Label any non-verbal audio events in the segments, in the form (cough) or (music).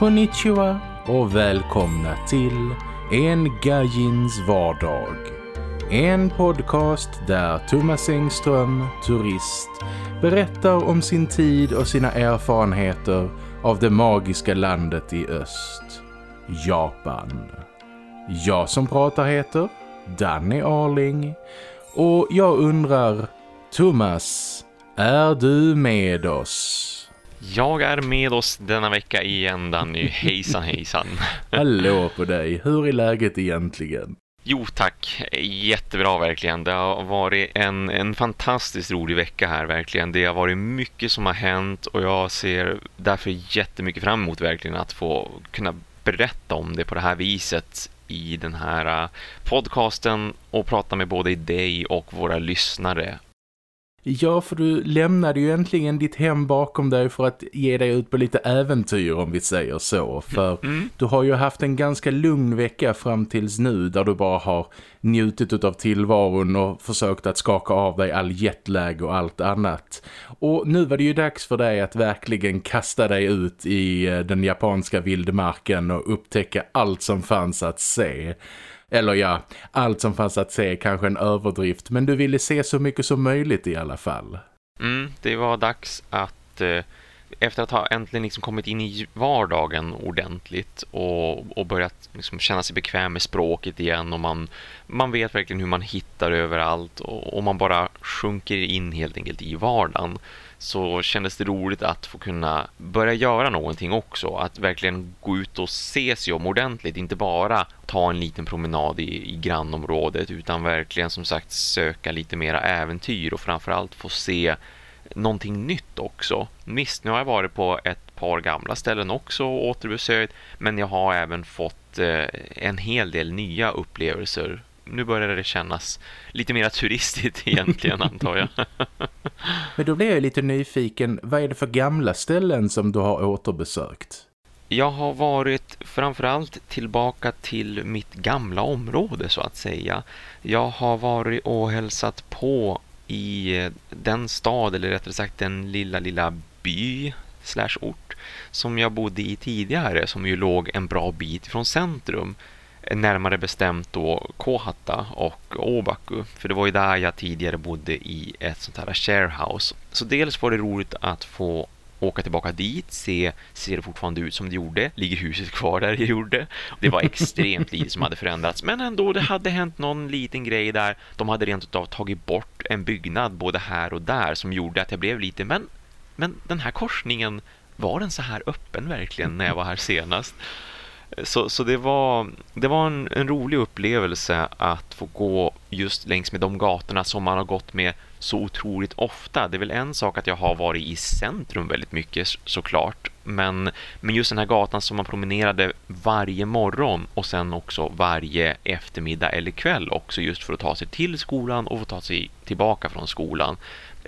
Konnichiwa och välkomna till En Gajins vardag. En podcast där Thomas Engström, turist, berättar om sin tid och sina erfarenheter av det magiska landet i öst, Japan. Jag som pratar heter Danny Arling och jag undrar, Thomas, är du med oss? Jag är med oss denna vecka igen Danny. (laughs) Hejsan hejsan. Hallå på dig. Hur är läget egentligen? Jo tack, jättebra verkligen. Det har varit en, en fantastiskt rolig vecka här verkligen. Det har varit mycket som har hänt och jag ser därför jättemycket fram emot verkligen att få kunna berätta om det på det här viset i den här podcasten och prata med både dig och våra lyssnare Ja, för du lämnade ju äntligen ditt hem bakom dig för att ge dig ut på lite äventyr om vi säger så. För mm. du har ju haft en ganska lugn vecka fram tills nu där du bara har njutit av tillvaron och försökt att skaka av dig all jetlag och allt annat. Och nu var det ju dags för dig att verkligen kasta dig ut i eh, den japanska vildmarken och upptäcka allt som fanns att se. Eller ja, allt som fanns att se kanske en överdrift. Men du ville se så mycket som möjligt i alla fall. Mm, det var dags att... Eh, efter att ha äntligen liksom kommit in i vardagen ordentligt och, och börjat liksom känna sig bekväm med språket igen och man, man vet verkligen hur man hittar överallt och, och man bara sjunker in helt enkelt i vardagen så kändes det roligt att få kunna börja göra någonting också. Att verkligen gå ut och se sig om ordentligt. Inte bara ta en liten promenad i, i grannområdet utan verkligen som sagt söka lite mera äventyr och framförallt få se någonting nytt också. Visst, nu har jag varit på ett par gamla ställen också och återbesökt men jag har även fått eh, en hel del nya upplevelser nu börjar det kännas lite mer turistigt (laughs) egentligen antar jag. (laughs) Men då blir jag lite nyfiken, vad är det för gamla ställen som du har återbesökt? Jag har varit framförallt tillbaka till mitt gamla område så att säga. Jag har varit och hälsat på i den stad, eller rättare sagt den lilla, lilla by slash ort som jag bodde i tidigare som ju låg en bra bit från centrum närmare bestämt då Kohata och Obaku. För det var ju där jag tidigare bodde i ett sånt här sharehouse. Så dels var det roligt att få åka tillbaka dit, se, ser det fortfarande ut som det gjorde, ligger huset kvar där det gjorde. Det var extremt (laughs) lite som hade förändrats, men ändå det hade hänt någon liten grej där. De hade rent av tagit bort en byggnad både här och där som gjorde att jag blev lite, men, men den här korsningen, var den så här öppen verkligen när jag var här senast? Så, så det var, det var en, en, rolig upplevelse att få gå just längs med de gatorna som man har gått med så otroligt ofta. Det är väl en sak att jag har varit i centrum väldigt mycket såklart. Men, men just den här gatan som man promenerade varje morgon och sen också varje eftermiddag eller kväll också just för att ta sig till skolan och få ta sig tillbaka från skolan.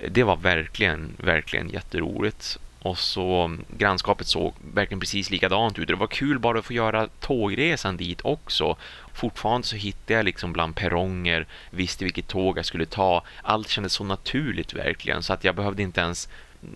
Det var verkligen, verkligen jätteroligt. Och så mm, grannskapet såg verkligen precis likadant ut. Det var kul bara att få göra tågresan dit också. Fortfarande så hittade jag liksom bland perronger, visste vilket tåg jag skulle ta. Allt kändes så naturligt verkligen så att jag behövde inte ens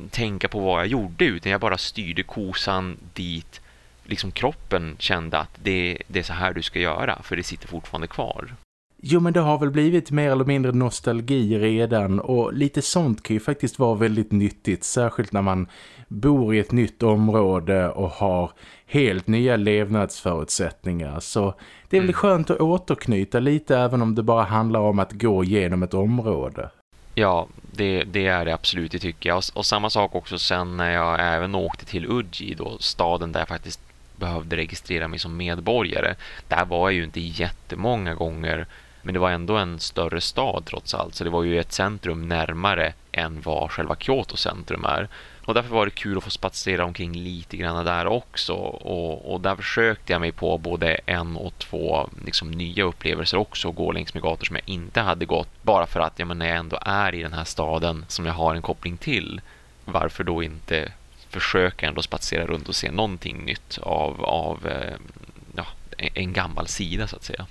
tänka på vad jag gjorde utan jag bara styrde kosan dit. Liksom kroppen kände att det, det är så här du ska göra för det sitter fortfarande kvar. Jo men det har väl blivit mer eller mindre nostalgi redan och lite sånt kan ju faktiskt vara väldigt nyttigt särskilt när man bor i ett nytt område och har helt nya levnadsförutsättningar så det är väl mm. skönt att återknyta lite även om det bara handlar om att gå genom ett område. Ja, det, det är det absolut, det tycker jag. Och, och, samma sak också sen när jag även åkte till Uji, då, staden där jag faktiskt behövde registrera mig som medborgare. Där var jag ju inte jättemånga gånger men det var ändå en större stad trots allt. Så det var ju ett centrum närmare än vad själva Kyoto centrum är. Och därför var det kul att få spatsera omkring lite grann där också. Och, och där försökte jag mig på både en och två liksom, nya upplevelser också. Gå längs med gator som jag inte hade gått. Bara för att ja, men när jag ändå är i den här staden som jag har en koppling till. Varför då inte försöka ändå spatsera runt och se någonting nytt av, av eh, ja, en gammal sida så att säga.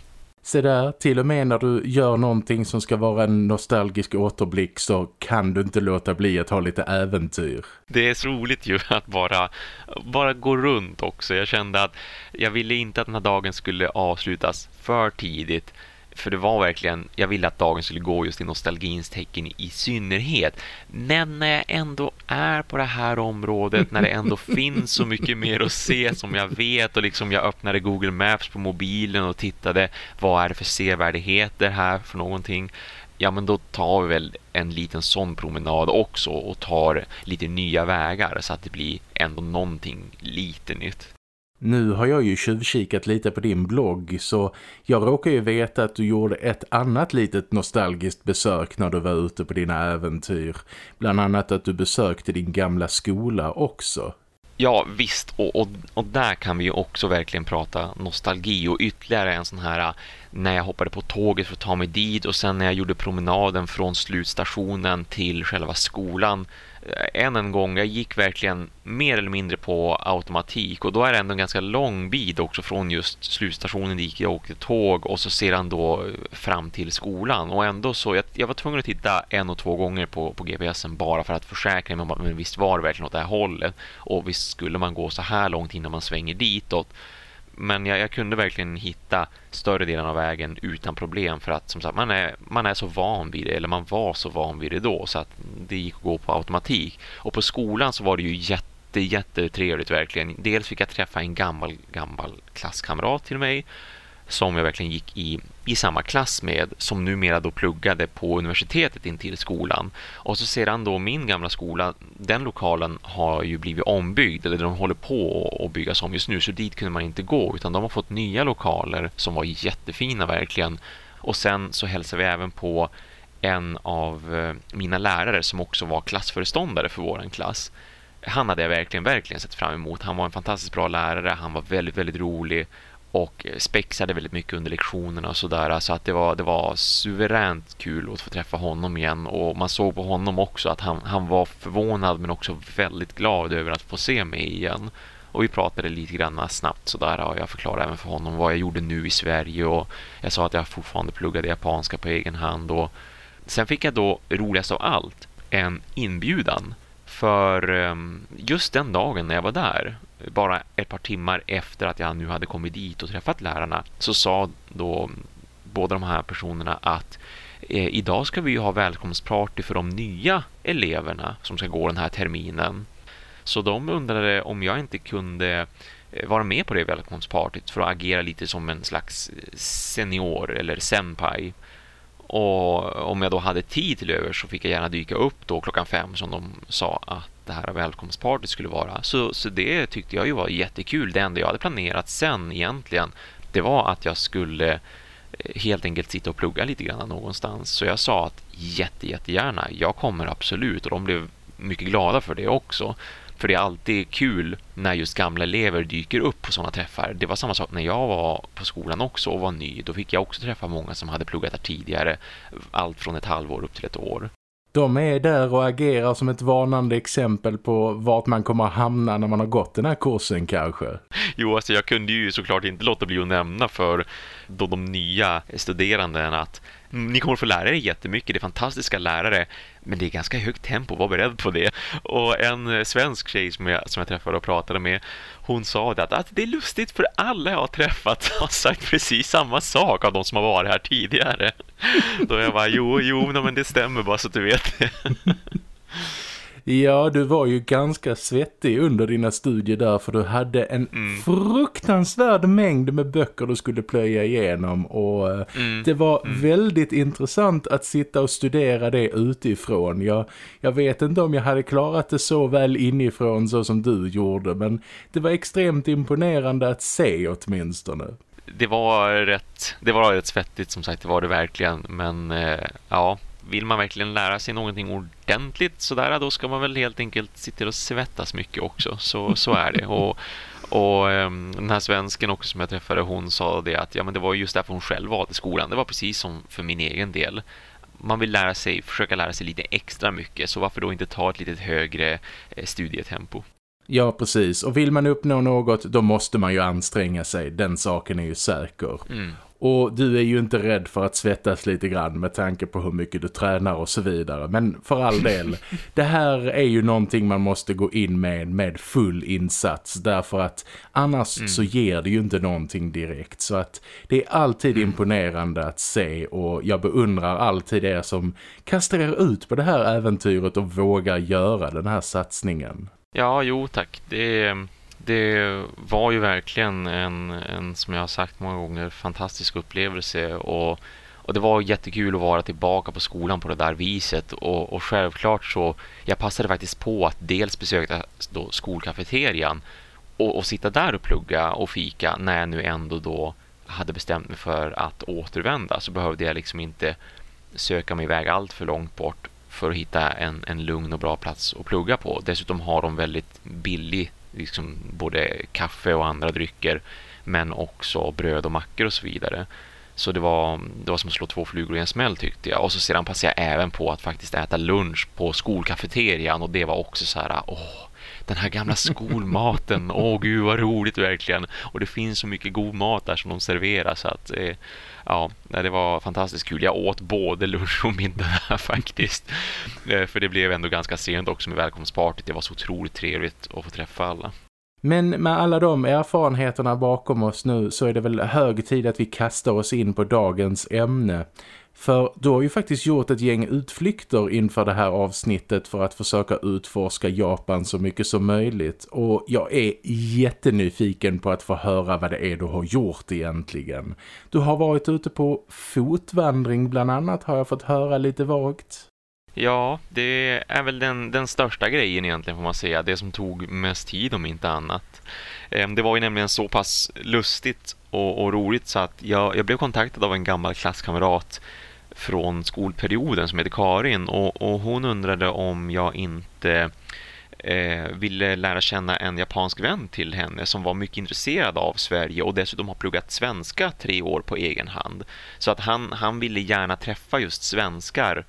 Se där, till och med när du gör någonting som ska vara en nostalgisk återblick så kan du inte låta bli att ha lite äventyr. Det är så roligt ju att bara, bara gå runt också. Jag kände att jag ville inte att den här dagen skulle avslutas för tidigt för det var verkligen, jag ville att dagen skulle gå just i nostalgins tecken i synnerhet. Men när jag ändå är på det här området, när det ändå (laughs) finns så mycket mer att se som jag vet och liksom jag öppnade Google Maps på mobilen och tittade vad är det för sevärdigheter här för någonting. Ja men då tar vi väl en liten sån promenad också och tar lite nya vägar så att det blir ändå någonting lite nytt. Nu har jag ju tjuvkikat lite på din blogg så jag råkar ju veta att du gjorde ett annat litet nostalgiskt besök när du var ute på dina äventyr. Bland annat att du besökte din gamla skola också. Ja visst och, och, och där kan vi ju också verkligen prata nostalgi och ytterligare en sån här när jag hoppade på tåget för att ta mig dit och sen när jag gjorde promenaden från slutstationen till själva skolan Eh, än en gång, jag gick verkligen mer eller mindre på automatik. Och då är det ändå en ganska lång bit också från just slutstationen dit jag åkte tåg och så sedan då fram till skolan. Och ändå så, jag, jag var tvungen att titta en och två gånger på, på GPSen bara för att försäkra mig om att men visst var det verkligen åt det här hållet? Och visst skulle man gå så här långt innan man svänger ditåt? Men jag, jag, kunde verkligen hitta större delen av vägen utan problem för att som sagt man är, man är så van vid det eller man var så van vid det då så att det gick att gå på automatik. Och på skolan så var det ju jätte, jättetrevligt verkligen. Dels fick jag träffa en gammal, gammal klasskamrat till mig som jag verkligen gick i, i samma klass med som numera då pluggade på universitetet intill skolan. Och så sedan då min gamla skola, den lokalen har ju blivit ombyggd eller de håller på att byggas om just nu så dit kunde man inte gå utan de har fått nya lokaler som var jättefina verkligen. Och sen så hälsar vi även på en av eh, mina lärare som också var klassföreståndare för vår klass. Han hade jag verkligen, verkligen sett fram emot. Han var en fantastiskt bra lärare, han var väldigt, väldigt rolig och eh, spexade väldigt mycket under lektionerna och sådär. Så att det var, det var suveränt kul att få träffa honom igen. Och man såg på honom också att han, han var förvånad men också väldigt glad över att få se mig igen. Och vi pratade lite grann snabbt sådär och jag förklarade även för honom vad jag gjorde nu i Sverige. Och jag sa att jag fortfarande pluggade japanska på egen hand. Och sen fick jag då roligast av allt en inbjudan för ehm, just den dagen när jag var där bara ett par timmar efter att jag nu hade kommit dit och träffat lärarna så sa då båda de här personerna att eh, idag ska vi ju ha välkomstparty för de nya eleverna som ska gå den här terminen. Så de undrade om jag inte kunde eh, vara med på det välkomstpartyt för att agera lite som en slags eh, senior eller senpai. Och om jag då hade tid till över så fick jag gärna dyka upp då klockan fem som de sa att det här välkomstpartyt skulle vara. Så, så det tyckte jag ju var jättekul. Det enda jag hade planerat sen egentligen det var att jag skulle eh, helt enkelt sitta och plugga lite grann någonstans. Så jag sa att jätte, jättegärna, jag kommer absolut. Och de blev mycket glada för det också. För det är alltid kul när just gamla elever dyker upp på sådana träffar. Det var samma sak när jag var på skolan också och var ny. Då fick jag också träffa många som hade pluggat där tidigare. Allt från ett halvår upp till ett år de är där och agerar som ett varnande exempel på vart man kommer att hamna när man har gått den här kursen kanske. Jo, alltså jag kunde ju såklart inte låta bli att nämna för då de nya studerandena att Mm, ni kommer få lära er jättemycket, det är fantastiska lärare men det är ganska högt tempo, var beredd på det. Och en eh, svensk tjej som jag, som jag träffade och pratade med hon sa det att, att det är lustigt för alla jag har träffat (laughs) har sagt precis samma sak av de som har varit här tidigare. (laughs) Då jag bara, jo, jo, men det stämmer bara så att du vet det. (laughs) Ja, du var ju ganska svettig under dina studier där för du hade en mm. fruktansvärd mängd med böcker du skulle plöja igenom och eh, mm. det var mm. väldigt intressant att sitta och studera det utifrån. Jag, jag vet inte om jag hade klarat det så väl inifrån så som du gjorde men det var extremt imponerande att se åtminstone det var rätt det var rätt svettigt som sagt, det var det verkligen men eh, ja, vill man verkligen lära sig någonting ordentligt sådär, då ska man väl helt enkelt sitta och svettas mycket också. Så, så är det. Och, och um, den här svensken också som jag träffade, hon sa det att ja, men det var just därför hon själv valde skolan. Det var precis som för min egen del. Man vill lära sig, försöka lära sig lite extra mycket. Så varför då inte ta ett lite högre eh, studietempo? Ja, precis. Och vill man uppnå något, då måste man ju anstränga sig. Den saken är ju säker. Mm. Och du är ju inte rädd för att svettas lite grann med tanke på hur mycket du tränar och så vidare. Men för all del, (laughs) det här är ju någonting man måste gå in med med full insats. Därför att annars mm. så ger det ju inte någonting direkt. Så att det är alltid mm. imponerande att se och jag beundrar alltid er som kastar er ut på det här äventyret och vågar göra den här satsningen. Ja, jo tack. Det det var ju verkligen en, en, som jag har sagt många gånger, fantastisk upplevelse. Och, och det var jättekul att vara tillbaka på skolan på det där viset. Och, och självklart så, jag passade faktiskt på att dels besöka då skolkafeterian och, och sitta där och plugga och fika när jag nu ändå då hade bestämt mig för att återvända. Så behövde jag liksom inte söka mig iväg allt för långt bort för att hitta en, en lugn och bra plats att plugga på. Dessutom har de väldigt billig liksom både kaffe och andra drycker men också bröd och mackor och så vidare. Så det var, det var som att slå två flugor i en smäll tyckte jag. Och så sedan passade jag även på att faktiskt äta lunch på skolkafeterian och det var också så här, åh, den här gamla skolmaten, (laughs) åh gud vad roligt verkligen. Och det finns så mycket god mat där som de serverar så att eh, ja, det var fantastiskt kul. Jag åt både lunch och middag där (laughs) faktiskt. Eh, för det blev ändå ganska sent också med välkomstpartyt. Det var så otroligt trevligt att få träffa alla. Men med alla de erfarenheterna bakom oss nu så är det väl hög tid att vi kastar oss in på dagens ämne. För du har ju faktiskt gjort ett gäng utflykter inför det här avsnittet för att försöka utforska Japan så mycket som möjligt. Och jag är jättenyfiken på att få höra vad det är du har gjort egentligen. Du har varit ute på fotvandring bland annat har jag fått höra lite vagt. Ja, det är väl den, den största grejen egentligen får man säga. Det som tog mest tid om inte annat. Ehm, det var ju nämligen så pass lustigt och, och roligt så att jag, jag blev kontaktad av en gammal klasskamrat från skolperioden som heter Karin och, och hon undrade om jag inte eh, ville lära känna en japansk vän till henne som var mycket intresserad av Sverige och dessutom har pluggat svenska tre år på egen hand. Så att han, han ville gärna träffa just svenskar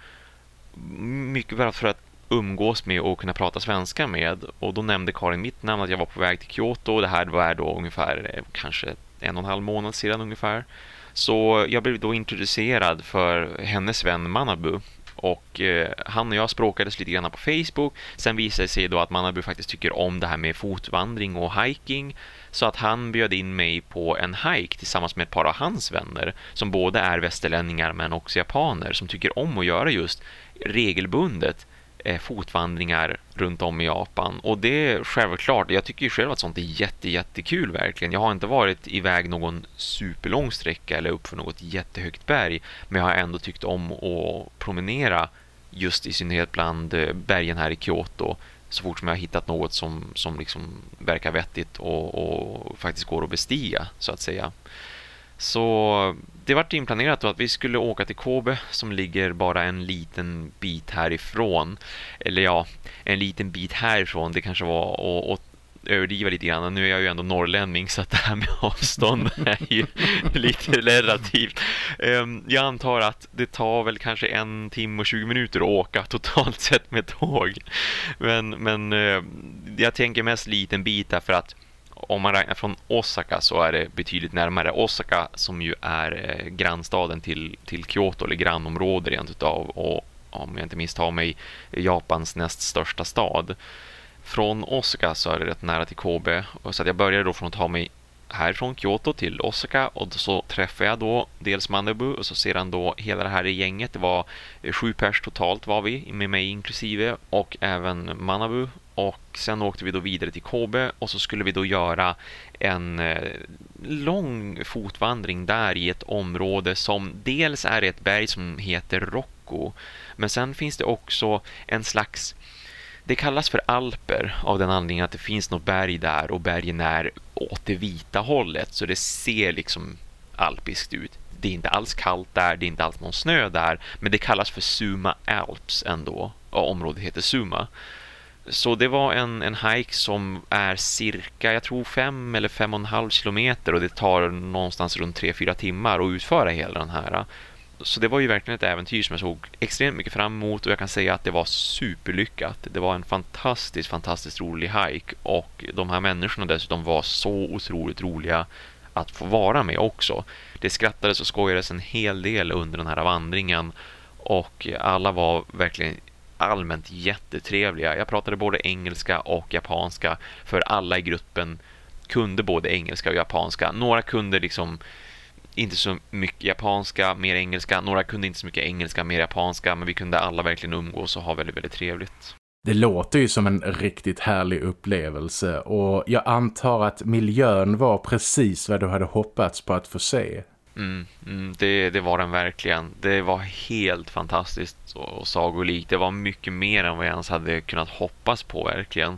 mycket bara för att umgås med och kunna prata svenska med. Och då nämnde Karin mitt namn att jag var på väg till Kyoto och det här var då ungefär eh, kanske en och en halv månad sedan ungefär. Så jag blev då introducerad för hennes vän Manabu och eh, han och jag språkades lite grann på Facebook. Sen visade det sig då att Manabu faktiskt tycker om det här med fotvandring och hiking. Så att han bjöd in mig på en hike tillsammans med ett par av hans vänner som både är västerlänningar men också japaner som tycker om att göra just regelbundet eh, fotvandringar runt om i Japan. Och det är självklart, jag tycker ju själv att sånt är jätte, jättekul verkligen. Jag har inte varit iväg någon superlång sträcka eller upp för något jättehögt berg. Men jag har ändå tyckt om att promenera just i synnerhet bland eh, bergen här i Kyoto så fort som jag har hittat något som, som liksom verkar vettigt och, och faktiskt går att bestiga så att säga. Så det vart inplanerat då att vi skulle åka till Kobe som ligger bara en liten bit härifrån. Eller ja, en liten bit härifrån. Det kanske var att, överdriva lite grann. Nu är jag ju ändå norrlänning så att det här med (laughs) avstånd är ju (laughs) lite relativt. Ehm, jag antar att det tar väl kanske en timme och 20 minuter att åka totalt sett med tåg. Men, men eh, jag tänker mest liten bit därför att om man räknar från Osaka så är det betydligt närmare Osaka som ju är eh, grannstaden till, till Kyoto eller grannområde rent utav och om jag inte misstar mig Japans näst största stad. Från Osaka så är det rätt nära till Kobe så att jag började då från att ta mig härifrån Kyoto till Osaka och så träffade jag då dels Manabu och så sedan då hela det här gänget. Det var eh, sju pers totalt var vi med mig inklusive och även Manabu och sen åkte vi då vidare till Kobe och så skulle vi då göra en eh, lång fotvandring där i ett område som dels är ett berg som heter Rocco men sen finns det också en slags det kallas för Alper av den anledningen att det finns något berg där och bergen är åt det vita hållet så det ser liksom alpiskt ut. Det är inte alls kallt där, det är inte alls någon snö där men det kallas för Suma Alps ändå och området heter Suma. Så det var en, en hike som är cirka, jag tror fem eller fem och en halv kilometer och det tar någonstans runt tre, fyra timmar att utföra hela den här. Så det var ju verkligen ett äventyr som jag såg extremt mycket fram emot och jag kan säga att det var superlyckat. Det var en fantastiskt, fantastiskt rolig hike och de här människorna dessutom var så otroligt roliga att få vara med också. Det skrattades och skojades en hel del under den här vandringen och alla var verkligen allmänt jättetrevliga. Jag pratade både engelska och japanska för alla i gruppen kunde både engelska och japanska. Några kunde liksom inte så mycket japanska, mer engelska. Några kunde inte så mycket engelska, mer japanska. Men vi kunde alla verkligen umgås och ha väldigt, väldigt trevligt. Det låter ju som en riktigt härlig upplevelse och jag antar att miljön var precis vad du hade hoppats på att få se. Mm, mm, det, det var den verkligen. Det var helt fantastiskt och sagolikt. Det var mycket mer än vad jag ens hade kunnat hoppas på verkligen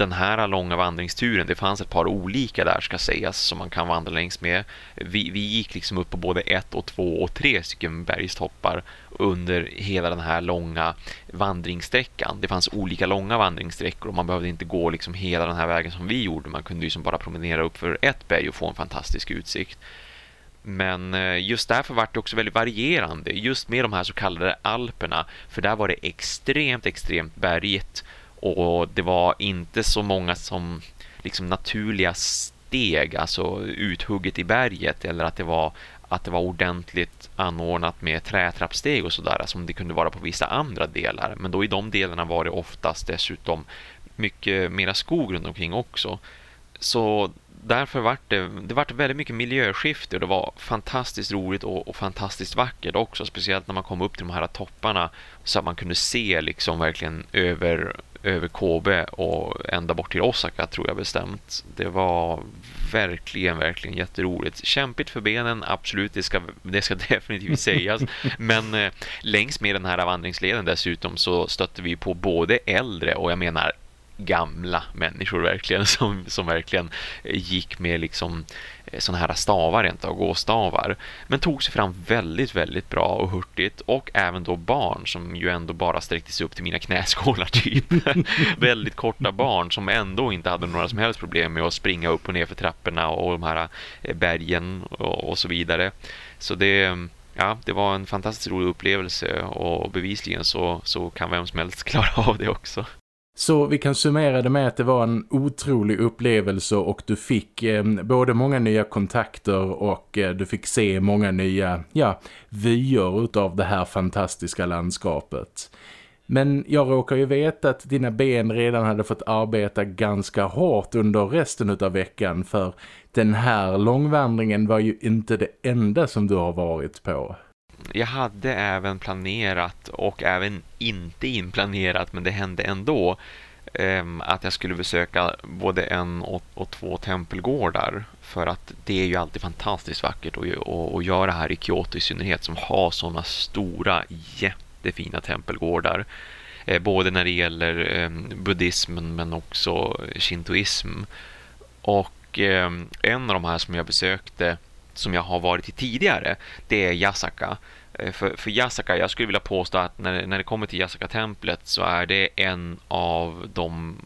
den här långa vandringsturen, det fanns ett par olika där ska sägas som man kan vandra längs med. Vi, vi gick liksom upp på både ett och två och tre stycken bergstoppar under hela den här långa vandringssträckan. Det fanns olika långa vandringssträckor och man behövde inte gå liksom hela den här vägen som vi gjorde. Man kunde ju liksom bara promenera upp för ett berg och få en fantastisk utsikt. Men eh, just därför var det också väldigt varierande, just med de här så kallade alperna. För där var det extremt, extremt bergigt och det var inte så många som liksom naturliga steg, alltså uthugget i berget eller att det var att det var ordentligt anordnat med trätrappsteg och sådär som det kunde vara på vissa andra delar. Men då i de delarna var det oftast dessutom mycket mera skog runt omkring också. Så därför vart det, det vart väldigt mycket miljöskifte och det var fantastiskt roligt och, och, fantastiskt vackert också. Speciellt när man kom upp till de här topparna så att man kunde se liksom verkligen över över Kobe och ända bort till Osaka tror jag bestämt. Det var verkligen, verkligen jätteroligt. Kämpigt för benen, absolut, det ska, det ska (laughs) definitivt sägas. Men eh, längs med den här vandringsleden dessutom så stötte vi på både äldre och jag menar gamla människor verkligen (laughs) som, som verkligen eh, gick med liksom eh, sådana här stavar, rent av gåstavar. Men tog sig fram väldigt, väldigt bra och hurtigt. Och även då barn som ju ändå bara sträckte sig upp till mina knäskålar (laughs) typ. (laughs) väldigt korta barn som ändå inte hade några som helst problem med att springa upp och ner för trapporna och de här eh, bergen och, och så vidare. Så det ja, det var en fantastiskt rolig upplevelse och bevisligen så, så kan vem som helst klara av det också. Så vi kan summera det med att det var en otrolig upplevelse och du fick eh, både många nya kontakter och eh, du fick se många nya ja, vyer utav det här fantastiska landskapet. Men jag råkar ju veta att dina ben redan hade fått arbeta ganska hårt under resten av veckan för den här långvandringen var ju inte det enda som du har varit på jag hade även planerat och även inte inplanerat men det hände ändå ehm, att jag skulle besöka både en och, två tempelgårdar. För att det är ju alltid fantastiskt vackert att göra här i Kyoto i synnerhet som har sådana stora jättefina tempelgårdar. Eh, både när det gäller ehm, buddhismen men också shintoism. Och ehm, en av de här som jag besökte som jag har varit i tidigare, det är Yasaka. Eh, för, för Yasaka, jag skulle vilja påstå att när, när det kommer till Yasaka-templet så är det en av de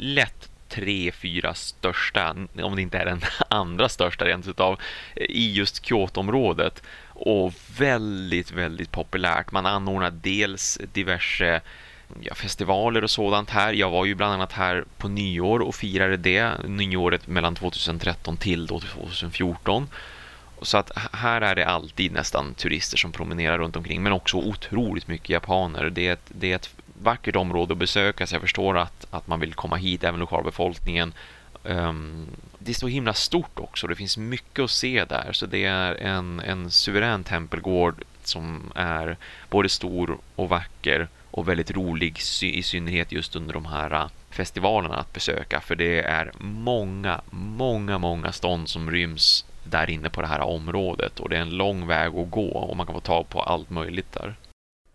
lätt tre, fyra största, om det inte är den (laughs) andra största rent utav, eh, i just Kyoto-området. Och väldigt, väldigt populärt. Man anordnar dels diverse ja, festivaler och sådant här. Jag var ju bland annat här på nyår och firade det, nyåret mellan 2013 till 2014. Så att här är det alltid nästan turister som promenerar runt omkring men också otroligt mycket japaner. Det är ett, det är ett vackert område att besöka så jag förstår att, att man vill komma hit, även lokalbefolkningen. Um, det är så himla stort också, det finns mycket att se där så det är en, en suverän tempelgård som är både stor och vacker och väldigt rolig i synnerhet just under de här äh, festivalerna att besöka för det är många, många, många stånd som ryms där inne på det här området och det är en lång väg att gå och man kan få tag på allt möjligt där.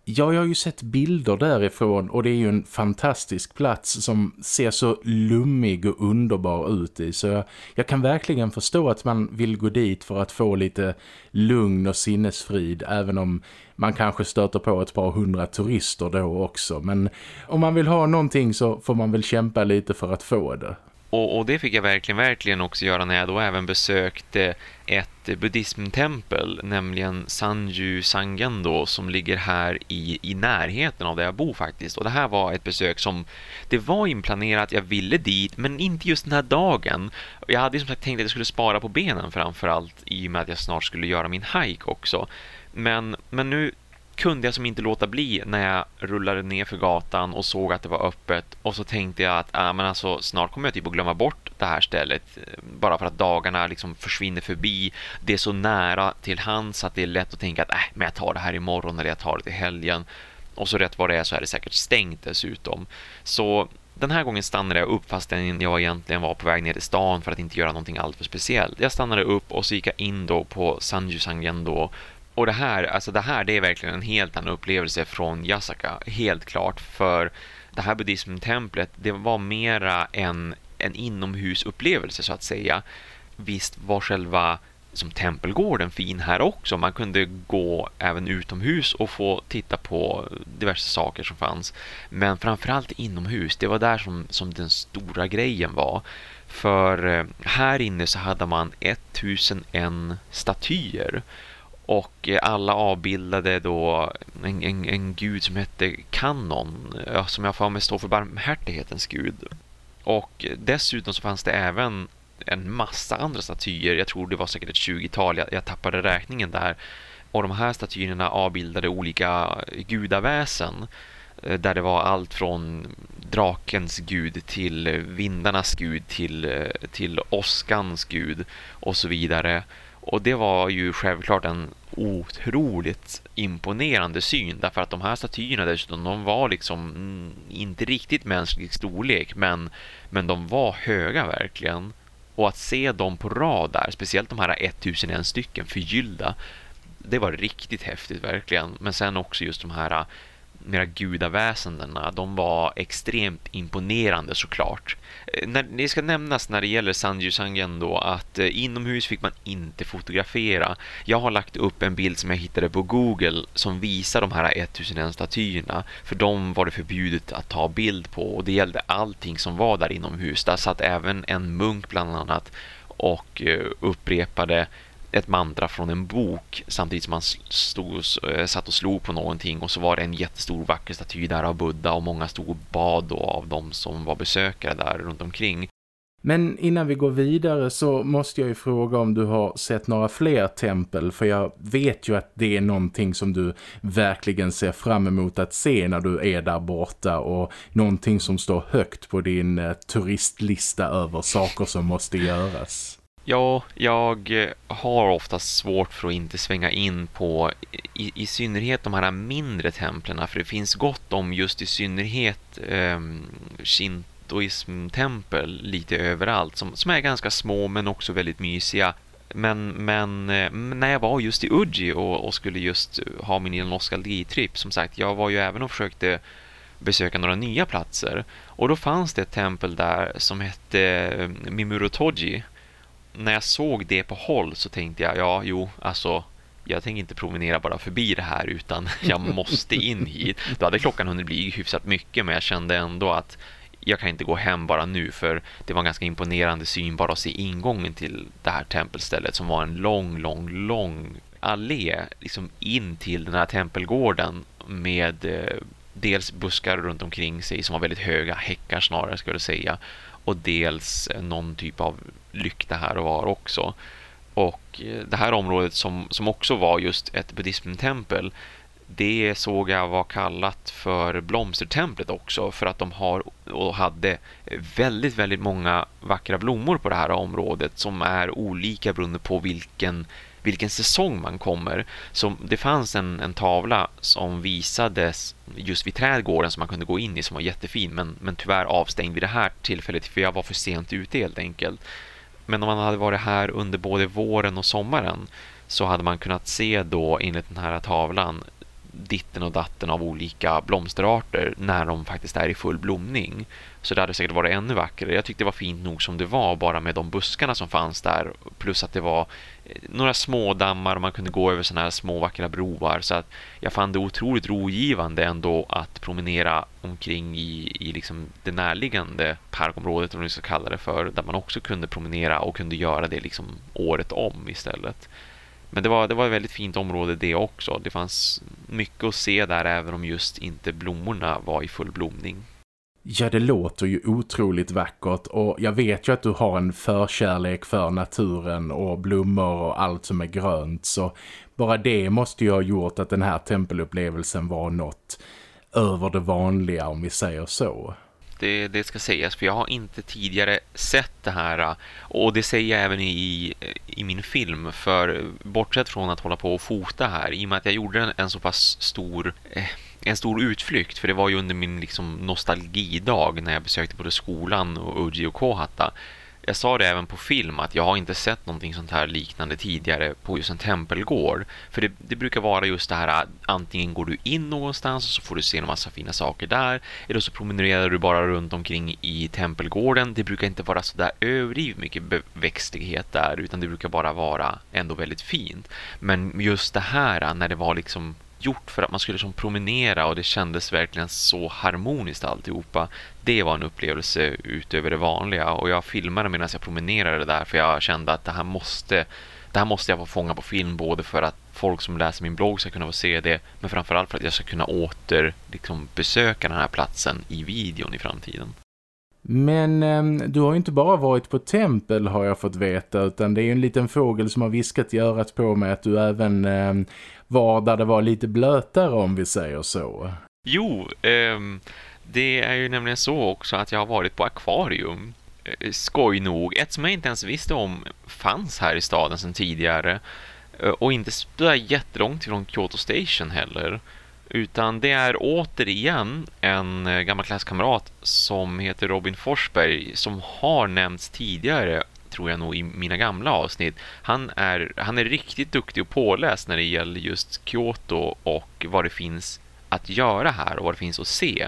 Ja, jag har ju sett bilder därifrån och det är ju en fantastisk plats som ser så lummig och underbar ut i. Så jag, jag, kan verkligen förstå att man vill gå dit för att få lite lugn och sinnesfrid även om man kanske stöter på ett par hundra turister då också. Men om man vill ha någonting så får man väl kämpa lite för att få det. Och, och, det fick jag verkligen, verkligen också göra när jag då även besökte ett buddhismtempel, nämligen Sanju Sangendo som ligger här i, i närheten av där jag bor faktiskt. Och det här var ett besök som, det var inplanerat, jag ville dit, men inte just den här dagen. Jag hade som sagt tänkt att jag skulle spara på benen framförallt i och med att jag snart skulle göra min hike också. Men, men nu kunde jag som inte låta bli när jag rullade ner för gatan och såg att det var öppet och så tänkte jag att äh, men alltså, snart kommer jag typ att glömma bort det här stället eh, bara för att dagarna liksom försvinner förbi. Det är så nära till hands att det är lätt att tänka att äh, men jag tar det här imorgon eller jag tar det till helgen. Och så rätt vad det är så är det säkert stängt dessutom. Så den här gången stannade jag upp fastän jag egentligen var på väg ner till stan för att inte göra någonting alltför speciellt. Jag stannade upp och så gick jag in då på Sanju Sangendo och det här, alltså det här det är verkligen en helt annan upplevelse från Yasaka, helt klart. För det här buddhismtemplet, det var mera en, en inomhusupplevelse så att säga. Visst var själva som tempelgården fin här också. Man kunde gå även utomhus och få titta på diverse saker som fanns. Men framförallt inomhus, det var där som, som den stora grejen var. För eh, här inne så hade man 1001 statyer och eh, alla avbildade då en, en, en gud som hette Kanon, eh, som jag får mig står för barmhärtighetens gud. Och eh, dessutom så fanns det även en massa andra statyer. Jag tror det var säkert ett 20-tal. Jag, jag tappade räkningen där. Och de här statyerna avbildade olika gudaväsen. Där det var allt från drakens gud till vindarnas gud till, till åskans gud och så vidare. Och det var ju självklart en otroligt imponerande syn därför att de här statyerna dessutom, de var liksom mm, inte riktigt mänsklig storlek men, men de var höga verkligen. Och att se dem på rad där, speciellt de här 1001 stycken förgyllda, det var riktigt häftigt verkligen. Men sen också just de här mera gudaväsendena, de var extremt imponerande såklart. Eh, när, det ska nämnas när det gäller Sanju Sangen då att eh, inomhus fick man inte fotografera. Jag har lagt upp en bild som jag hittade på Google som visar de här 1001 statyerna. För de var det förbjudet att ta bild på och det gällde allting som var där inomhus. Där satt även en munk bland annat och eh, upprepade ett mantra från en bok samtidigt som man stod och, eh, satt och slog på någonting och så var det en jättestor vacker staty där av Buddha och många stod och bad då av de som var besökare där runt omkring. Men innan vi går vidare så måste jag ju fråga om du har sett några fler tempel för jag vet ju att det är någonting som du verkligen ser fram emot att se när du är där borta och någonting som står högt på din eh, turistlista över saker som måste göras. Ja, jag eh, har ofta svårt för att inte svänga in på i, i synnerhet de här mindre templen för det finns gott om just i synnerhet eh, shintoism-tempel lite överallt som, som är ganska små men också väldigt mysiga. Men, men eh, när jag var just i Uji och, och skulle just ha min nostalgitripp, som sagt, jag var ju även och försökte besöka några nya platser. Och då fanns det ett tempel där som hette eh, Mimurotoji när jag såg det på håll så tänkte jag, ja, jo, alltså jag tänker inte promenera bara förbi det här utan (laughs) jag måste in hit. Då hade klockan hunnit bli hyfsat mycket men jag kände ändå att jag kan inte gå hem bara nu för det var en ganska imponerande syn bara att se ingången till det här tempelstället som var en lång, lång, lång allé liksom in till den här tempelgården med eh, dels buskar runt omkring sig som var väldigt höga, häckar snarare skulle jag säga och dels eh, någon typ av lykta här och var också. Och eh, det här området som, som också var just ett buddhismtempel det såg jag var kallat för blomstertemplet också för att de har och hade väldigt, väldigt många vackra blommor på det här området som är olika beroende på vilken vilken säsong man kommer. Så det fanns en, en tavla som visades just vid trädgården som man kunde gå in i som var jättefin men, men tyvärr avstängd vid det här tillfället för jag var för sent ute helt enkelt. Men om man hade varit här under både våren och sommaren så hade man kunnat se då enligt den här tavlan ditten och datten av olika blomsterarter när de faktiskt är i full blomning. Så det hade säkert varit ännu vackrare. Jag tyckte det var fint nog som det var bara med de buskarna som fanns där. Plus att det var några små dammar och man kunde gå över sådana här små vackra broar. Så att jag fann det otroligt rogivande ändå att promenera omkring i, i liksom det närliggande parkområdet, om vi ska kalla det för. Där man också kunde promenera och kunde göra det liksom året om istället. Men det var, det var ett väldigt fint område det också. Det fanns mycket att se där även om just inte blommorna var i full blomning. Ja, det låter ju otroligt vackert. Och jag vet ju att du har en förkärlek för naturen och blommor och allt som är grönt. Så bara det måste ju ha gjort att den här tempelupplevelsen var något över det vanliga om vi säger så. Det, det, ska sägas, för jag har inte tidigare sett det här. Och det säger jag även i, i min film för bortsett från att hålla på och fota här i och med att jag gjorde en, en så pass stor eh, en stor utflykt för det var ju under min liksom, nostalgidag när jag besökte både skolan och Uji och Kohatta jag sa det även på film att jag har inte sett någonting sånt här liknande tidigare på just en tempelgård. För det, det, brukar vara just det här antingen går du in någonstans och så får du se en massa fina saker där. Eller så promenerar du bara runt omkring i tempelgården. Det brukar inte vara sådär överdrivet mycket växtlighet där utan det brukar bara vara ändå väldigt fint. Men just det här när det var liksom gjort för att man skulle liksom promenera och det kändes verkligen så harmoniskt alltihopa. Det var en upplevelse utöver det vanliga och jag filmade medan jag promenerade där för jag kände att det här måste det här måste jag få fånga på film både för att folk som läser min blogg ska kunna få se det men framförallt för att jag ska kunna åter liksom, besöka den här platsen i videon i framtiden. Men eh, du har ju inte bara varit på tempel har jag fått veta utan det är ju en liten fågel som har viskat i örat på mig att du även eh, var där det var lite blötare om vi säger så. Jo, eh, det är ju nämligen så också att jag har varit på akvarium. Eh, skoj nog, ett som jag inte ens visste om fanns här i staden sedan tidigare. Eh, och inte så jättelångt från Kyoto Station heller. Utan det är återigen en eh, gammal klasskamrat som heter Robin Forsberg som har nämnts tidigare tror jag nog i mina gamla avsnitt. Han är, han är riktigt duktig och påläst när det gäller just Kyoto och vad det finns att göra här och vad det finns att se.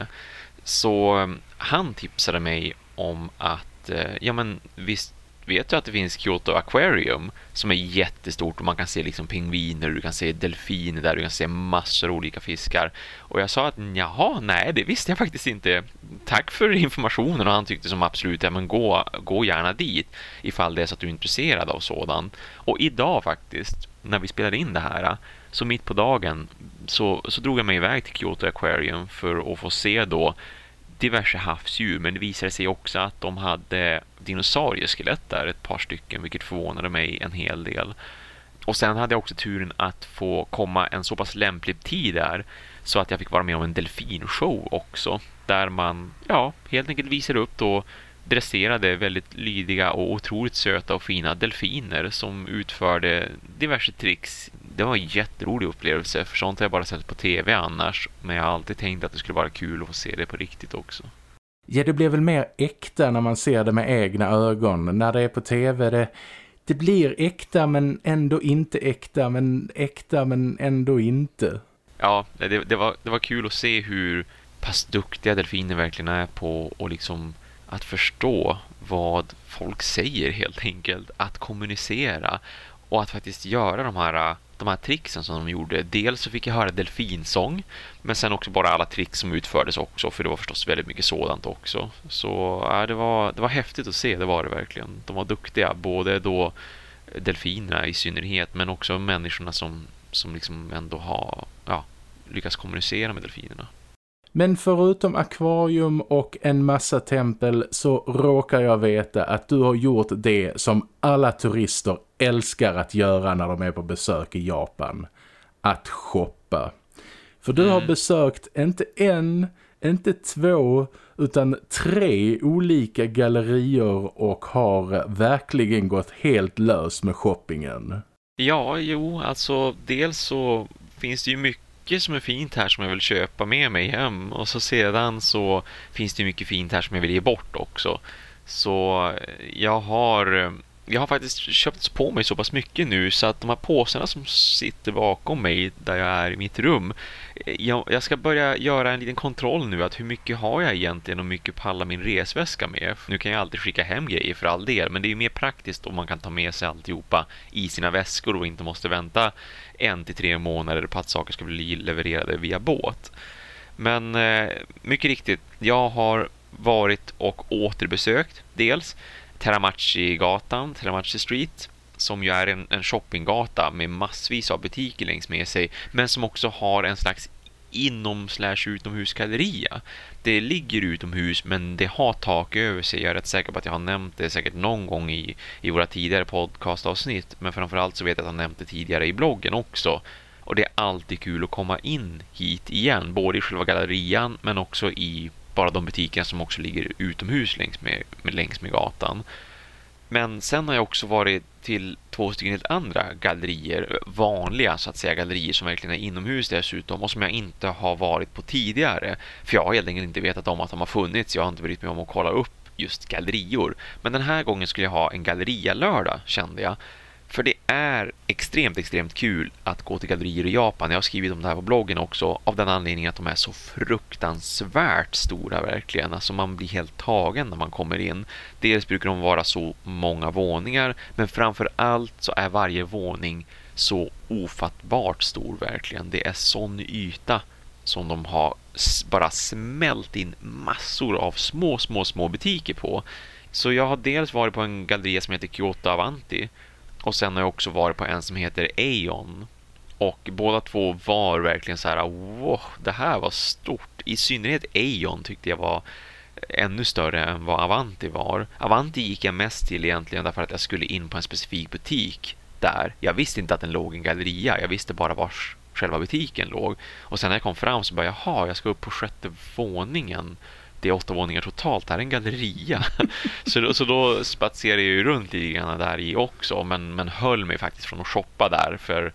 Så eh, han tipsade mig om att, eh, ja men visst vet du att det finns Kyoto Aquarium som är jättestort och man kan se liksom pingviner, du kan se delfiner där, du kan se massor av olika fiskar. Och jag sa att jaha, nej, det visste jag faktiskt inte. Tack för informationen och han tyckte som absolut, ja men gå, gå gärna dit ifall det är så att du är intresserad av sådant. Och idag faktiskt, när vi spelade in det här, så mitt på dagen så, så drog jag mig iväg till Kyoto Aquarium för att få se då diverse havsdjur men det visade sig också att de hade dinosaurieskelett där, ett par stycken, vilket förvånade mig en hel del. Och sen hade jag också turen att få komma en så pass lämplig tid där så att jag fick vara med om en delfinshow också, där man ja, helt enkelt visade upp då dresserade väldigt lydiga och otroligt söta och fina delfiner som utförde diverse tricks. Det var en jätterolig upplevelse, för sånt har jag bara sett på tv annars, men jag har alltid tänkt att det skulle vara kul att få se det på riktigt också. Ja, det blir väl mer äkta när man ser det med egna ögon. När det är på tv, det, det blir äkta men ändå inte äkta, men äkta men ändå inte. Ja, det, det, var, det var kul att se hur pass duktiga delfiner verkligen är på och liksom att förstå vad folk säger helt enkelt. Att kommunicera och att faktiskt göra de här de här tricksen som de gjorde. Dels så fick jag höra delfinsång men sen också bara alla tricks som utfördes också för det var förstås väldigt mycket sådant också. Så ja, det, var, det var häftigt att se, det var det verkligen. De var duktiga, både då delfinerna i synnerhet men också människorna som, som liksom ändå har ja, lyckats kommunicera med delfinerna. Men förutom akvarium och en massa tempel så råkar jag veta att du har gjort det som alla turister älskar att göra när de är på besök i Japan. Att shoppa. För du har mm. besökt inte en, inte två, utan tre olika gallerier och har verkligen gått helt lös med shoppingen. Ja, jo, alltså dels så finns det ju mycket mycket som är fint här som jag vill köpa med mig hem och så sedan så finns det mycket fint här som jag vill ge bort också. Så eh, jag har eh, jag har faktiskt köpt på mig så pass mycket nu så att de här påsarna som sitter bakom mig där jag är i mitt rum. Eh, jag, jag ska börja göra en liten kontroll nu att hur mycket har jag egentligen och hur mycket pallar min resväska med. Nu kan jag alltid skicka hem grejer för all del men det är mer praktiskt om man kan ta med sig alltihopa i sina väskor och inte måste vänta en till tre månader på att saker ska bli levererade via båt. Men eh, mycket riktigt, jag har varit och återbesökt dels Teramachi-gatan, Teramachi Street som ju är en, en shoppinggata med massvis av butiker längs med sig men som också har en slags inom slash utomhusgalleria. Det ligger utomhus men det har tak över sig. Jag är rätt säker på att jag har nämnt det säkert någon gång i, i våra tidigare podcastavsnitt men framförallt så vet jag att jag har nämnt det tidigare i bloggen också. Och det är alltid kul att komma in hit igen, både i själva gallerian men också i bara de butikerna som också ligger utomhus längs med, med, längs med gatan. Men sen har jag också varit till två stycken helt andra gallerier, vanliga så att säga gallerier som verkligen är inomhus dessutom och som jag inte har varit på tidigare. För jag har helt enkelt inte vetat om att de har funnits, jag har inte brytt mig om att kolla upp just gallerior. Men den här gången skulle jag ha en gallerialördag, kände jag. För det är extremt, extremt kul att gå till gallerier i Japan. Jag har skrivit om det här på bloggen också av den anledningen att de är så fruktansvärt stora verkligen. Alltså man blir helt tagen när man kommer in. Dels brukar de vara så många våningar men framför allt så är varje våning så ofattbart stor verkligen. Det är sån yta som de har bara smält in massor av små, små, små butiker på. Så jag har dels varit på en galleria som heter Kyoto Avanti och sen har jag också varit på en som heter Aeon. Och båda två var verkligen så här, wow, det här var stort. I synnerhet Aeon tyckte jag var ännu större än vad Avanti var. Avanti gick jag mest till egentligen därför att jag skulle in på en specifik butik där. Jag visste inte att den låg i en galleria, jag visste bara var själva butiken låg. Och sen när jag kom fram så bara, jaha, jag ska upp på sjätte våningen det är åtta våningar totalt, det här är en galleria. (laughs) så, då, så då spatserade jag ju runt lite grann där i också, men, men höll mig faktiskt från att shoppa där, för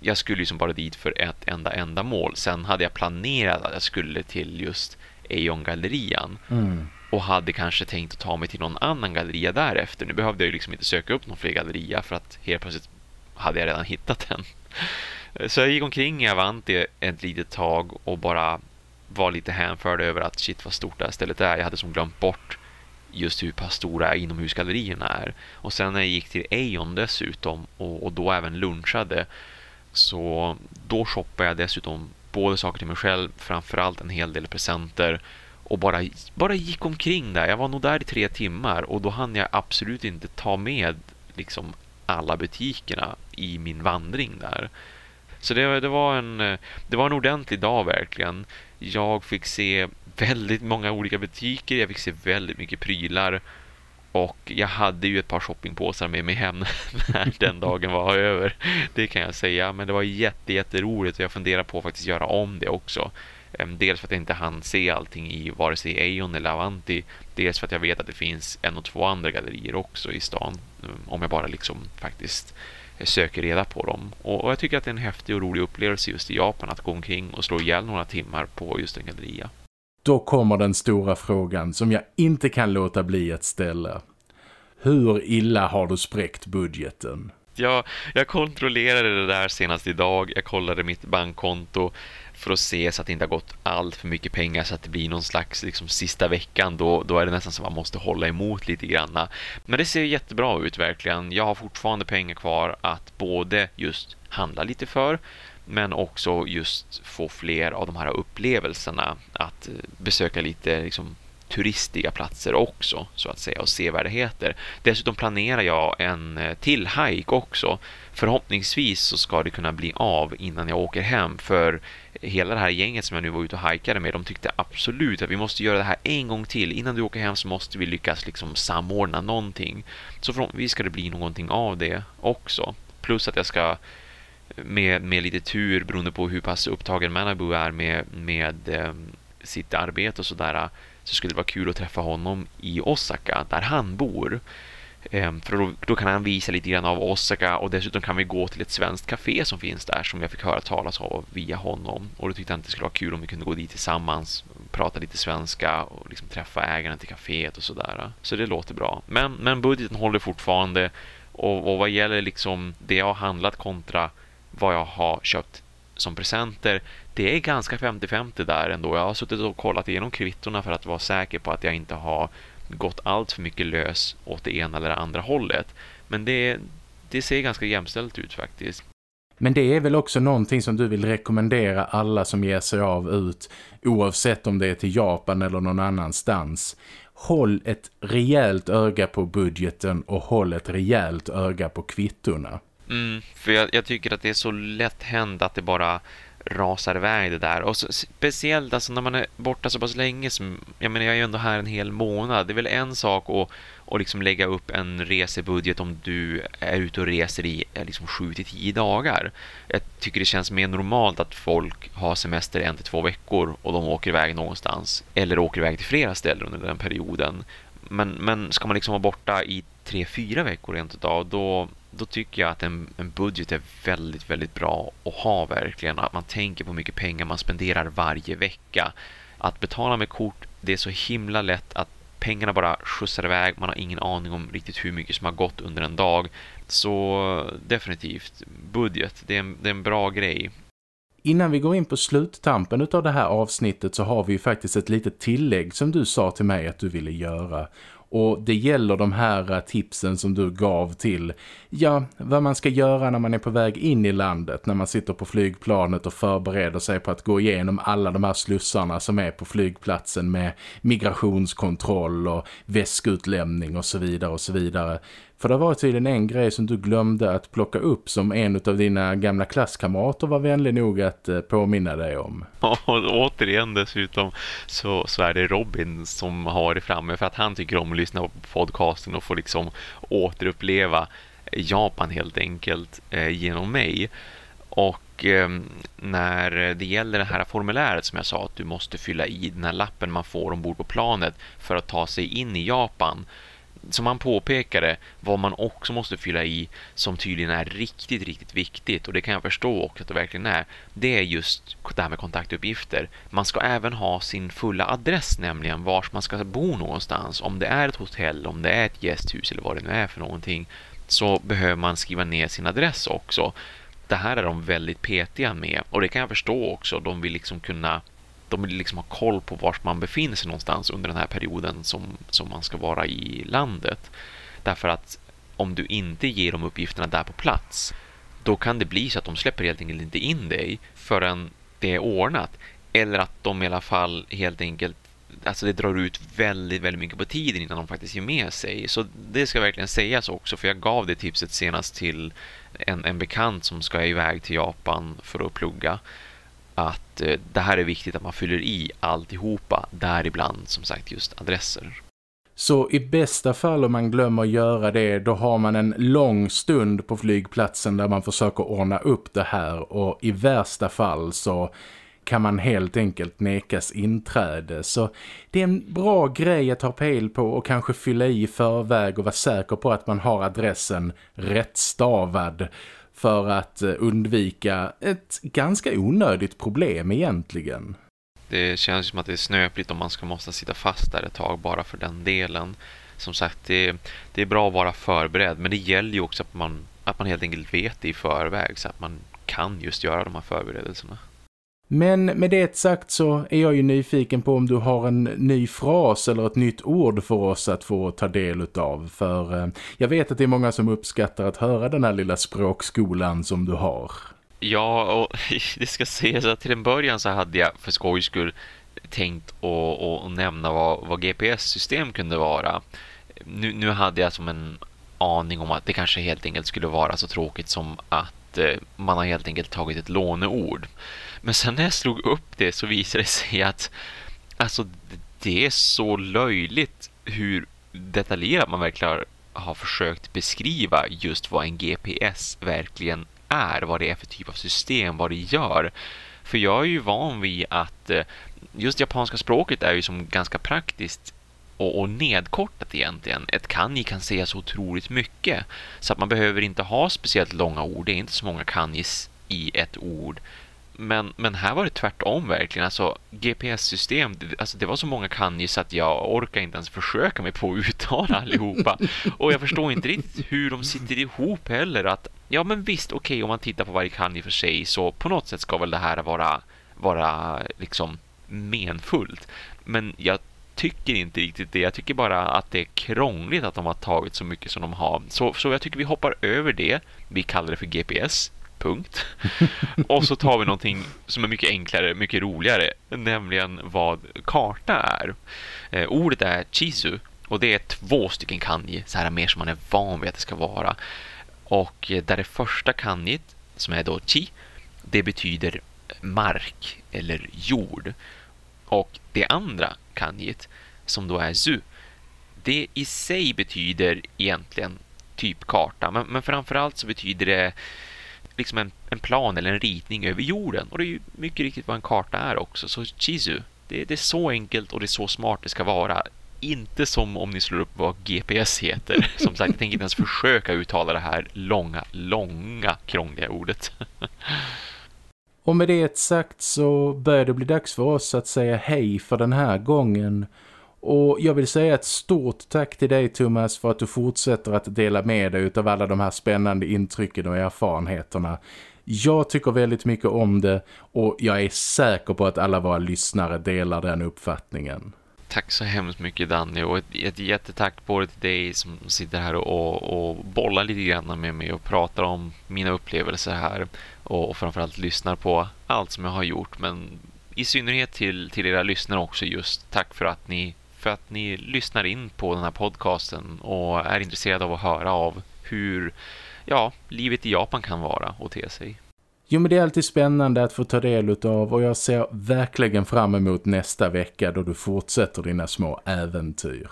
jag skulle liksom bara dit för ett enda ändamål. Sen hade jag planerat att jag skulle till just Aeon-gallerian. Mm. Och hade kanske tänkt att ta mig till någon annan galleria därefter. Nu behövde jag liksom inte söka upp någon fler galleria för att helt plötsligt hade jag redan hittat den. (laughs) Så jag gick omkring i Avanti ett litet tag och bara var lite hänförd över att shit vad stort det här stället är. Jag hade som glömt bort just hur pass stora inomhusgallerierna är. Och sen när jag gick till Aeon dessutom och, och då även lunchade så då shoppade jag dessutom både saker till mig själv, framförallt en hel del presenter och bara, bara gick omkring där. Jag var nog där i tre timmar och då hann jag absolut inte ta med liksom alla butikerna i min vandring där. Så det, det, var en, det var en ordentlig dag verkligen. Jag fick se väldigt många olika butiker, jag fick se väldigt mycket prylar och jag hade ju ett par shoppingpåsar med mig hem (laughs) när den dagen var över. Det kan jag säga, men det var jätte, jätteroligt och jag funderar på att faktiskt göra om det också. Dels för att jag inte hann se allting i vare sig Aeon eller Avanti. Dels för att jag vet att det finns en och två andra gallerier också i stan. Ehm, om jag bara liksom faktiskt söker reda på dem. Och, jag tycker att det är en häftig och rolig upplevelse just i Japan att gå omkring och slå ihjäl några timmar på just en galleria. Då kommer den stora frågan som jag inte kan låta bli att ställa. Hur illa har du spräckt budgeten? Ja, jag kontrollerade det där senast idag. Jag kollade mitt bankkonto för att se så att det inte har gått allt för mycket pengar så att det blir någon slags liksom, sista veckan då, då är det nästan så att man måste hålla emot lite grann. Men det ser jättebra ut verkligen. Jag har fortfarande pengar kvar att både just handla lite för men också just få fler av de här upplevelserna att eh, besöka lite liksom, turistiga platser också så att säga och sevärdheter. Dessutom planerar jag en eh, till hike också. Förhoppningsvis så ska det kunna bli av innan jag åker hem för hela det här gänget som jag nu var ute och hajkade med, de tyckte absolut att vi måste göra det här en gång till. Innan du åker hem så måste vi lyckas liksom samordna någonting. Så förhoppningsvis ska det bli någonting av det också. Plus att jag ska med, med lite tur beroende på hur pass upptagen Manabu är med, med eh, sitt arbete och sådär så skulle det vara kul att träffa honom i Osaka där han bor. Ehm, för då, då, kan han visa lite grann av Osaka och dessutom kan vi gå till ett svenskt café som finns där som jag fick höra talas av via honom. Och då tyckte han att det skulle vara kul om vi kunde gå dit tillsammans, prata lite svenska och liksom träffa ägaren till kaféet och sådär. Så det låter bra. Men, men budgeten håller fortfarande och, och vad gäller liksom det jag har handlat kontra vad jag har köpt som presenter, det är ganska 50-50 där ändå. Jag har suttit och kollat igenom kvittorna för att vara säker på att jag inte har gått allt för mycket lös åt det ena eller andra hållet. Men det, det ser ganska jämställt ut faktiskt. Men det är väl också någonting som du vill rekommendera alla som ger sig av ut oavsett om det är till Japan eller någon annanstans. Håll ett rejält öga på budgeten och håll ett rejält öga på kvittorna. Mm, för jag, jag, tycker att det är så lätt hänt att det bara rasar iväg det där. Och så, speciellt alltså när man är borta så pass länge som, jag menar jag är ju ändå här en hel månad. Det är väl en sak att och liksom lägga upp en resebudget om du är ute och reser i eh, liksom 7-10 dagar. Jag tycker det känns mer normalt att folk har semester en till två veckor och de åker iväg någonstans. Eller åker iväg till flera ställen under den perioden. Men, men ska man liksom vara borta i 3-4 veckor rent utav, då, då tycker jag att en, en budget är väldigt, väldigt bra att ha verkligen. Att man tänker på hur mycket pengar man spenderar varje vecka. Att betala med kort, det är så himla lätt att pengarna bara skjutsar iväg. Man har ingen aning om riktigt hur mycket som har gått under en dag. Så definitivt, budget, det är en, det är en bra grej. Innan vi går in på sluttampen av det här avsnittet så har vi ju faktiskt ett litet tillägg som du sa till mig att du ville göra. Och det gäller de här eh, tipsen som du gav till ja, vad man ska göra när man är på väg in i landet. När man sitter på flygplanet och förbereder sig på att gå igenom alla de här slussarna som är på flygplatsen med migrationskontroll och väskutlämning och så vidare och så vidare. För det var tydligen en grej som du glömde att plocka upp som en av dina gamla klasskamrater var vänlig nog att eh, påminna dig om. Ja, återigen dessutom så, så är det Robin som har det framme för att han tycker om att lyssna på podcasten och få liksom återuppleva Japan helt enkelt eh, genom mig. Och eh, när det gäller det här formuläret som jag sa att du måste fylla i den här lappen man får ombord på planet för att ta sig in i Japan som han påpekade, vad man också måste fylla i som tydligen är riktigt, riktigt viktigt och det kan jag förstå också att det verkligen är. Det är just det här med kontaktuppgifter. Man ska även ha sin fulla adress, nämligen var man ska bo någonstans. Om det är ett hotell, om det är ett gästhus eller vad det nu är för någonting så behöver man skriva ner sin adress också. Det här är de väldigt petiga med och det kan jag förstå också. De vill liksom kunna de vill liksom ha koll på var man befinner sig någonstans under den här perioden som, som man ska vara i landet. Därför att om du inte ger de uppgifterna där på plats då kan det bli så att de släpper helt enkelt inte in dig förrän det är ordnat. Eller att de i alla fall helt enkelt alltså det drar ut väldigt, väldigt mycket på tiden innan de faktiskt ger med sig. Så det ska verkligen sägas också, för jag gav det tipset senast till en, en bekant som ska iväg till Japan för att plugga att eh, det här är viktigt att man fyller i alltihopa, däribland som sagt just adresser. Så i bästa fall om man glömmer att göra det, då har man en lång stund på flygplatsen där man försöker ordna upp det här och i värsta fall så kan man helt enkelt nekas inträde. Så det är en bra grej att ha pejl på och kanske fylla i förväg och vara säker på att man har adressen rättstavad för att eh, undvika ett ganska onödigt problem egentligen. Det känns som att det är snöpligt om man ska måste sitta fast där ett tag bara för den delen. Som sagt, det, det är bra att vara förberedd men det gäller ju också att man, att man helt enkelt vet det i förväg så att man kan just göra de här förberedelserna. Men med det sagt så är jag ju nyfiken på om du har en ny fras eller ett nytt ord för oss att få ta del av. För eh, jag vet att det är många som uppskattar att höra den här lilla språkskolan som du har. Ja, och (laughs) det ska sägas att till en början så hade jag för skojs skull tänkt att nämna vad, vad GPS-system kunde vara. Nu, nu hade jag som en aning om att det kanske helt enkelt skulle vara så tråkigt som att eh, man har helt enkelt tagit ett låneord. Men sen när jag slog upp det så visade det sig att alltså, det är så löjligt hur detaljerat man verkligen har försökt beskriva just vad en GPS verkligen är, vad det är för typ av system, vad det gör. För jag är ju van vid att eh, just japanska språket är ju som ganska praktiskt och, och nedkortat egentligen. Ett kanji kan säga så otroligt mycket så att man behöver inte ha speciellt långa ord. Det är inte så många kanjis i ett ord. Men, men här var det tvärtom verkligen. Alltså GPS-system, alltså det var så många kanjis att jag orkar inte ens försöka mig på att uttala allihopa. Och jag förstår inte riktigt hur de sitter ihop heller. Att, ja men visst, okej okay, om man tittar på varje kanji för sig så på något sätt ska väl det här vara, vara liksom menfullt. Men jag tycker inte riktigt det. Jag tycker bara att det är krångligt att de har tagit så mycket som de har. Så, så jag tycker vi hoppar över det. Vi kallar det för GPS. Punkt. (laughs) och så tar vi någonting som är mycket enklare, mycket roligare, nämligen vad karta är. Eh, ordet är chisu och det är två stycken kanji, så här mer som man är van vid att det ska vara. Och eh, där det första kanjit, som är då chi, det betyder mark eller jord. Och det andra kanjit, som då är zu, det i sig betyder egentligen typ karta, men, men framförallt så betyder det liksom en, en plan eller en ritning över jorden. Och det är ju mycket riktigt vad en karta är också. Så Chizu, det, det är så enkelt och det är så smart det ska vara. Inte som om ni slår upp vad GPS heter. (laughs) Som sagt, jag tänker inte ens försöka uttala det här långa, långa, krångliga ordet. Och med det sagt så börjar det bli dags för oss att säga hej för den här gången. Och jag vill säga ett stort tack till dig Thomas för att du fortsätter att dela med dig av alla de här spännande intrycken och erfarenheterna. Jag tycker väldigt mycket om det och jag är säker på att alla våra lyssnare delar den uppfattningen. Tack så hemskt mycket Danny och ett, ett jättetack både till dig som sitter här och, och bollar lite grann med mig och pratar om mina upplevelser här och, och framförallt lyssnar på allt som jag har gjort men i synnerhet till, till era lyssnare också just tack för att ni för att ni lyssnar in på den här podcasten och är intresserade av att höra av hur ja, livet i Japan kan vara och te sig. Jo men det är alltid spännande att få ta del av och jag ser verkligen fram emot nästa vecka då du fortsätter dina små äventyr.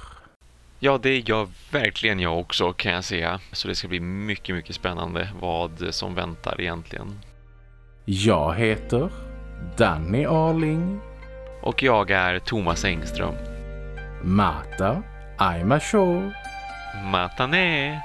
Ja, det gör verkligen jag också kan jag säga. Så det ska bli mycket, mycket spännande vad som väntar egentligen. Jag heter Danny Arling. Och jag är Thomas Engström. また会いましょう。またね